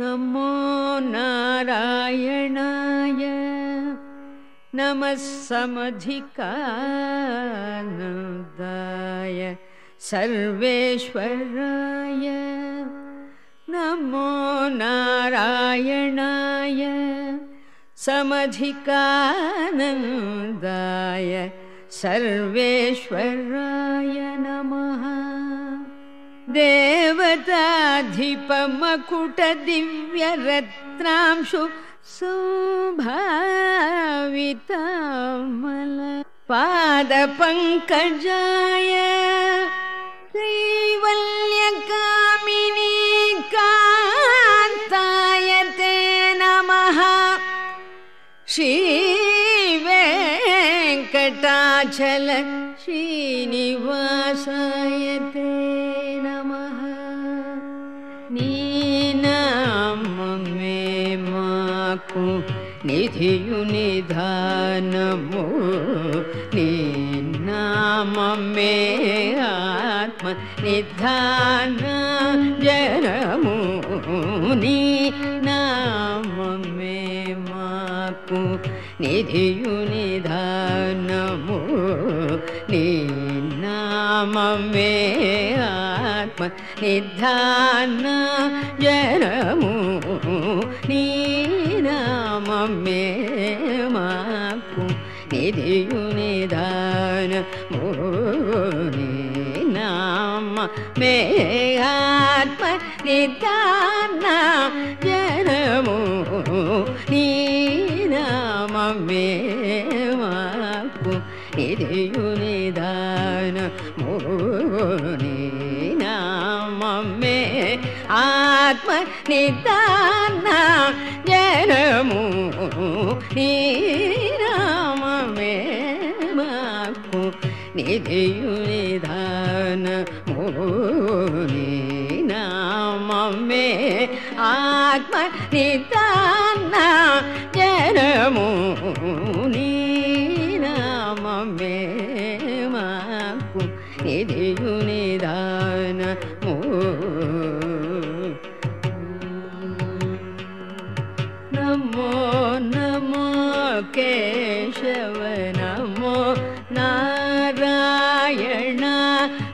नमो नारायणाय नमः सर्वेश्वराय नमो नारायणाय समधिकानन्दाय सर्वेश्वराय नमः देवताधिपमकुटदिव्यरत्नांशु सौभावितामल पादपङ्कजाय कैवल्यकामिनी कान्ताय ते नमः। श्रीवेङ्कटाचल श्रीनिवासाय ते निधियुनिधानमो निन्नाममे आत्मनिधान जनमो निनाममे माकु निधियुनिधानमो निन्नाममे आत्मनिधान जनमो नि ಮೇಮಾಕು ನಿಧಿಯು ನಿಧಾನ ಮುರುನಿ ನಮ್ಮ ಮೇಹಾತ್ಮ ನಿಧಾನ ಜನಮು ನೀ ನಾಮ ಮೇಮಾಕು ನಿಧಿಯು ನಿಧಾನ ಮುರುನಿ ನಾಮ ಮೇ ಆತ್ಮ ನಿಧಾನ శరణము నీరామే మాకు నిధియు నిధానము నామే ఆత్మ నిదాన జనము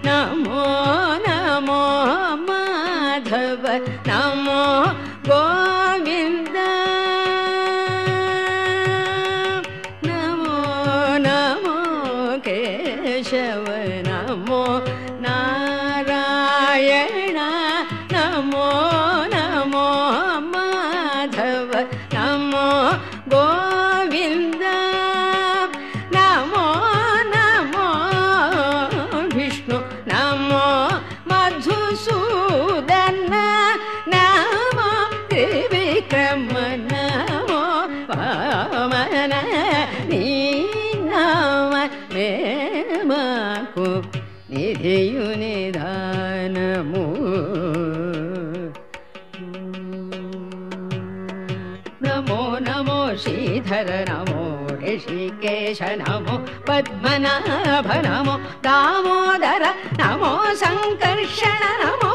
नमो नमो माधव नमो गोविन्द नमो नमो केशव नमो नारायण नमो नमो माधव नमो गोविन्द निधियुनिधानमो नमो नमो श्रीधर नमो ऋषिकेश नमो पद्मनाभ नमो दामोदर नमो सङ्कर्षण नमो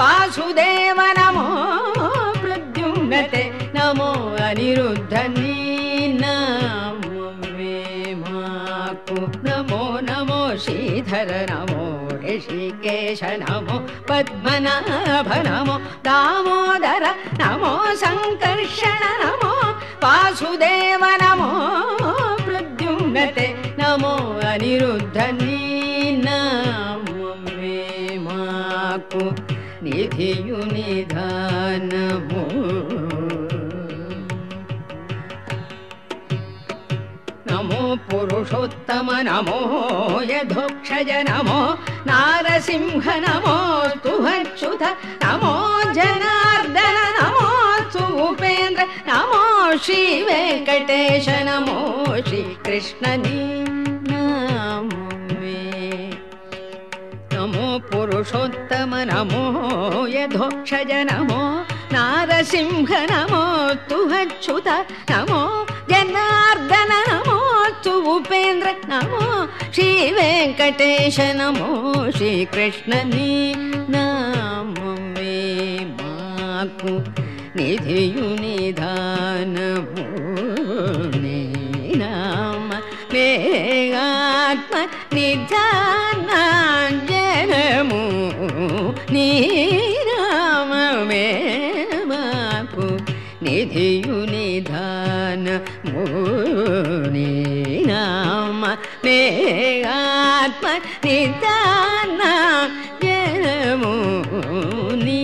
वासुदेव नमो प्रद्युम्नते नमो अनिरुद्ध श्रीधर नमो ऋषिकेश नमो पद्मनाभ नमो दामोदर नमो सङ्कर्षण नमो वासुदेव नमो प्रद्युम्नते नमो अनिरुद्ध नमो मे माकु निधियुनिधानमो नमो पुरुषोत्तम, नमो यधोक्षज नमो नारसिंह, नमो स्तुभच्युत नमो जनार्दन, नमो उपेन्द्र नमो नमो श्रीकृष्णनी नमो मे। नमो पुरुषोत्तम, नमो यधोक्षज नमो नारसिंह, नमो तुहच्युत नमो जनार्दन, नमो నమోస్తు ఉపేంద్ర నమో శ్రీ వెంకటేశ నమో శ్రీకృష్ణని నమే మాకు నిధియు నిధానము. నామ మే ఆత్మ నిధానాంజనము. నీ నామే మాకు నిధియు నిధానము. నీ ஆத்ம நிதான ஜனமோ நீ